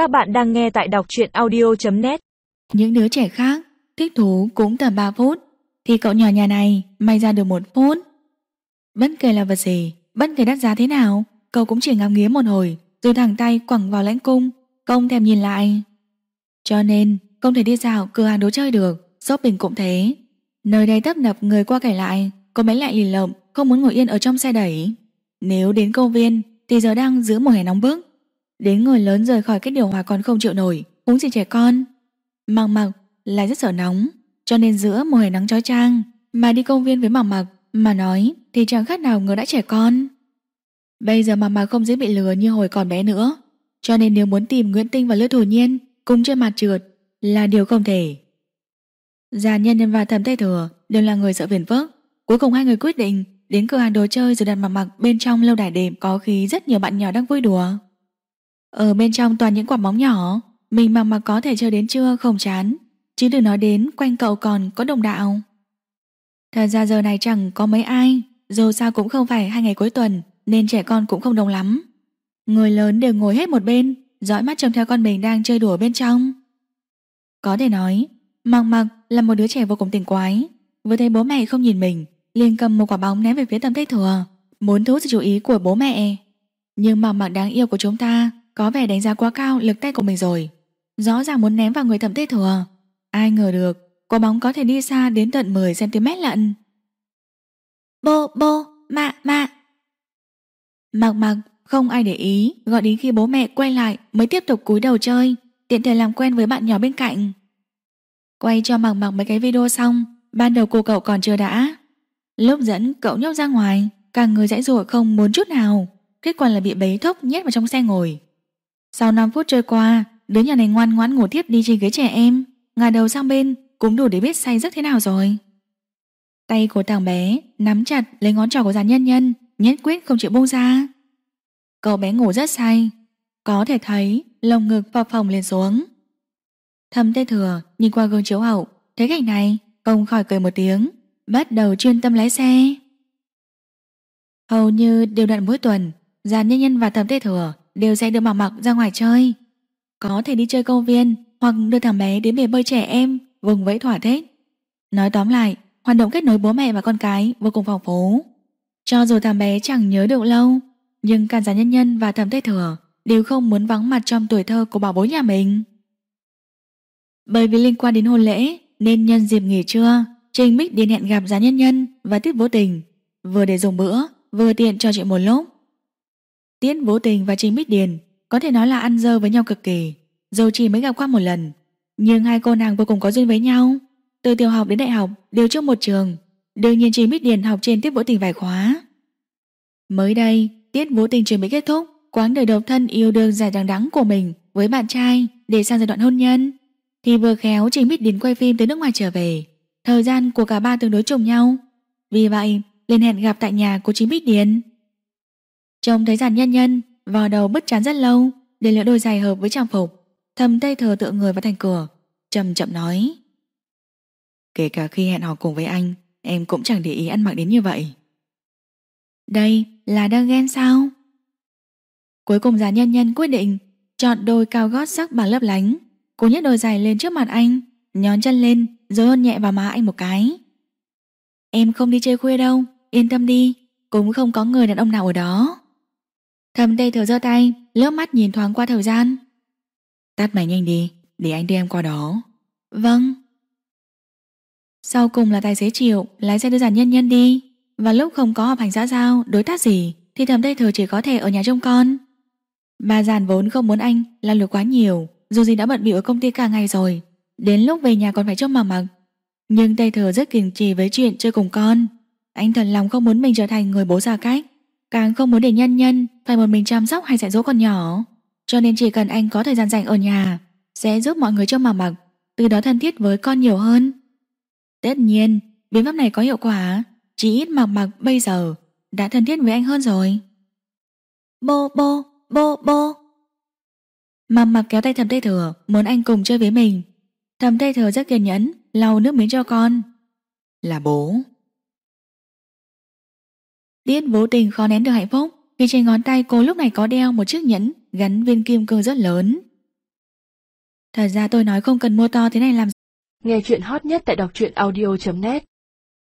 Các bạn đang nghe tại đọc truyện audio.net Những đứa trẻ khác thích thú cũng tầm 3 phút, Thì cậu nhỏ nhà này may ra được một phút. Bất kể là vật gì, Bất kể đắt giá thế nào, Cậu cũng chỉ ngắm nghía một hồi, Rồi thẳng tay quẳng vào lãnh cung Không thèm nhìn lại. Cho nên, không thể đi dạo cửa hàng đồ chơi được, Shopping cũng thế. Nơi đây tấp nập người qua kể lại Cô mấy lại lì lợm, Không muốn ngồi yên ở trong xe đẩy. Nếu đến công viên, Thì giờ đang giữa mùa hè nóng bức. Đến người lớn rời khỏi cái điều hòa còn không chịu nổi. Uống gì trẻ con. Mặc mặc lại rất sợ nóng, Cho nên giữa mùa hè nắng chói chang Mà đi công viên với mặc mặc Mà nói thì chẳng khác nào người đã trẻ con. Bây giờ mặc mặc không dễ bị lừa như hồi còn bé nữa, Cho nên nếu muốn tìm Nguyễn Tinh và Lữ Thủ Nhiên Cùng trên mặt trượt Là điều không thể. Già nhân nhân và thẩm tây thừa Đều là người sợ phiền phức. Cuối cùng hai người quyết định Đến cửa hàng đồ chơi rồi đặt mặc mặc bên trong lâu đài đêm, Có khí rất nhiều bạn nhỏ đang vui đùa ở bên trong toàn những quả bóng nhỏ, Mình mà mà có thể chơi đến trưa không chán. Chứ đừng nói đến quanh cậu còn có đồng đạo. Thật ra giờ này chẳng có mấy ai, Dù sao cũng không phải hai ngày cuối tuần, Nên trẻ con cũng không đông lắm. Người lớn đều ngồi hết một bên, Dõi mắt trông theo con mình đang chơi đùa bên trong. Có thể nói Mặc mặc là một đứa trẻ vô cùng tình quái. Vừa thấy bố mẹ không nhìn mình, liền cầm một quả bóng ném về phía tầm tây thừa, Muốn thu hút sự chú ý của bố mẹ. Nhưng mặc mặc đáng yêu của chúng ta có vẻ đánh giá quá cao lực tay của mình rồi. Rõ ràng muốn ném vào người thẩm tê thừa. Ai ngờ được Quả bóng có thể đi xa đến tận 10cm lận. Bô bô Mạ mạ Mặc mặc không ai để ý Gọi đến khi bố mẹ quay lại Mới tiếp tục cúi đầu chơi Tiện thể làm quen với bạn nhỏ bên cạnh. Quay cho mặc mặc mấy cái video xong Ban đầu cô cậu còn chưa đã. Lúc dẫn cậu nhóc ra ngoài Cả người dãy rủa không muốn chút nào Kết quả là bị bấy thốc nhét vào trong xe ngồi sau 5 phút trôi qua, đứa nhà này ngoan ngoãn ngủ tiếp đi trên ghế trẻ em, ngả đầu sang bên cũng đủ để biết say giấc thế nào rồi. Tay của thằng bé nắm chặt lấy ngón trỏ của giàn nhân nhân, nhất quyết không chịu buông ra. Cậu bé ngủ rất say, có thể thấy lồng ngực vào phòng lên xuống. Thầm tê thừa nhìn qua gương chiếu hậu, thấy cảnh này, không khỏi cười một tiếng, bắt đầu chuyên tâm lái xe. Hầu như đều đặn mỗi tuần, giàn nhân nhân và thầm tê thừa đều sẽ đưa Mặc Mặc ra ngoài chơi. Có thể đi chơi công viên hoặc đưa thằng bé đến bể bơi trẻ em, vùng vẫy thỏa thích. Nói tóm lại, hoạt động kết nối bố mẹ và con cái vô cùng phong phú. Cho dù thằng bé chẳng nhớ được lâu, nhưng cả giả nhân nhân và thầm tây thừa đều không muốn vắng mặt trong tuổi thơ của bảo bối nhà mình. Bởi vì liên quan đến hôn lễ nên nhân dịp nghỉ trưa, Trình Mích điên hẹn gặp giá nhân nhân và tiết vô tình, vừa để dùng bữa, vừa tiện cho chuyện một lúc. Tiết Vũ Tình và Trình Bích Điền có thể nói là ăn dơ với nhau cực kỳ, dù chỉ mới gặp qua một lần, nhưng hai cô nàng vô cùng có duyên với nhau. Từ tiểu học đến đại học đều trong một trường, đương nhiên Trình Bích Điền học trên Tiết Vũ Tình vài khóa. Mới đây, Tiết Vũ Tình chuẩn bị kết thúc quãng đời độc thân yêu đương dài đằng đắng của mình với bạn trai để sang giai đoạn hôn nhân, thì vừa khéo Trình Bích Điền quay phim tới nước ngoài trở về, thời gian của cả ba tương đối trùng nhau. Vì vậy, liền hẹn gặp tại nhà của Trình Bích Điền. Trông thấy giàn nhân nhân Vào đầu bứt chán rất lâu Để lựa đôi giày hợp với trang phục Thầm tay thờ tựa người vào thành cửa Chậm chậm nói. Kể cả khi hẹn hò cùng với anh Em cũng chẳng để ý ăn mặc đến như vậy. Đây là đang ghen sao? Cuối cùng giàn nhân nhân quyết định Chọn đôi cao gót sắc bằng lấp lánh Cô nhét đôi giày lên trước mặt anh Nhón chân lên rồi hôn nhẹ vào má anh một cái. Em không đi chơi khuya đâu Yên tâm đi Cũng không có người đàn ông nào ở đó Thầm tê thở giơ tay, Lướt mắt nhìn thoáng qua thời gian. Tắt máy nhanh đi, Để anh đưa em qua đó. Vâng. Sau cùng là tài xế chịu Lái xe đưa giản nhân nhân đi. Và lúc không có họp hành xã giao, Đối tác gì, Thì thầm tê thở chỉ có thể ở nhà trông con. Bà giản vốn không muốn anh làm lượt quá nhiều, Dù gì đã bận bịu ở công ty cả ngày rồi. Đến lúc về nhà còn phải trông mà mặc. Nhưng tê thở rất kiên trì với chuyện chơi cùng con. Anh thật lòng không muốn mình trở thành người bố xa cách. Càng không muốn để nhân nhân Phải một mình chăm sóc hay dạy dỗ con nhỏ. Cho nên chỉ cần anh có thời gian rảnh ở nhà, Sẽ giúp mọi người cho mà mặc Từ đó thân thiết với con nhiều hơn. Tất nhiên, Biện pháp này có hiệu quả, Chỉ ít mặc mặc bây giờ Đã thân thiết với anh hơn rồi. Bô bô bô bô. Mặc mặc kéo tay thầm tây thừa, Muốn anh cùng chơi với mình. Thầm tây thừa rất kiên nhẫn, lau nước miếng cho con. Là bố. Tiết vô tình khó nén được hạnh phúc, Vì trên ngón tay cô lúc này có đeo một chiếc nhẫn Gắn viên kim cương rất lớn. Thật ra tôi nói không cần mua to thế này làm Nghe chuyện hot nhất tại đọc truyện audio.net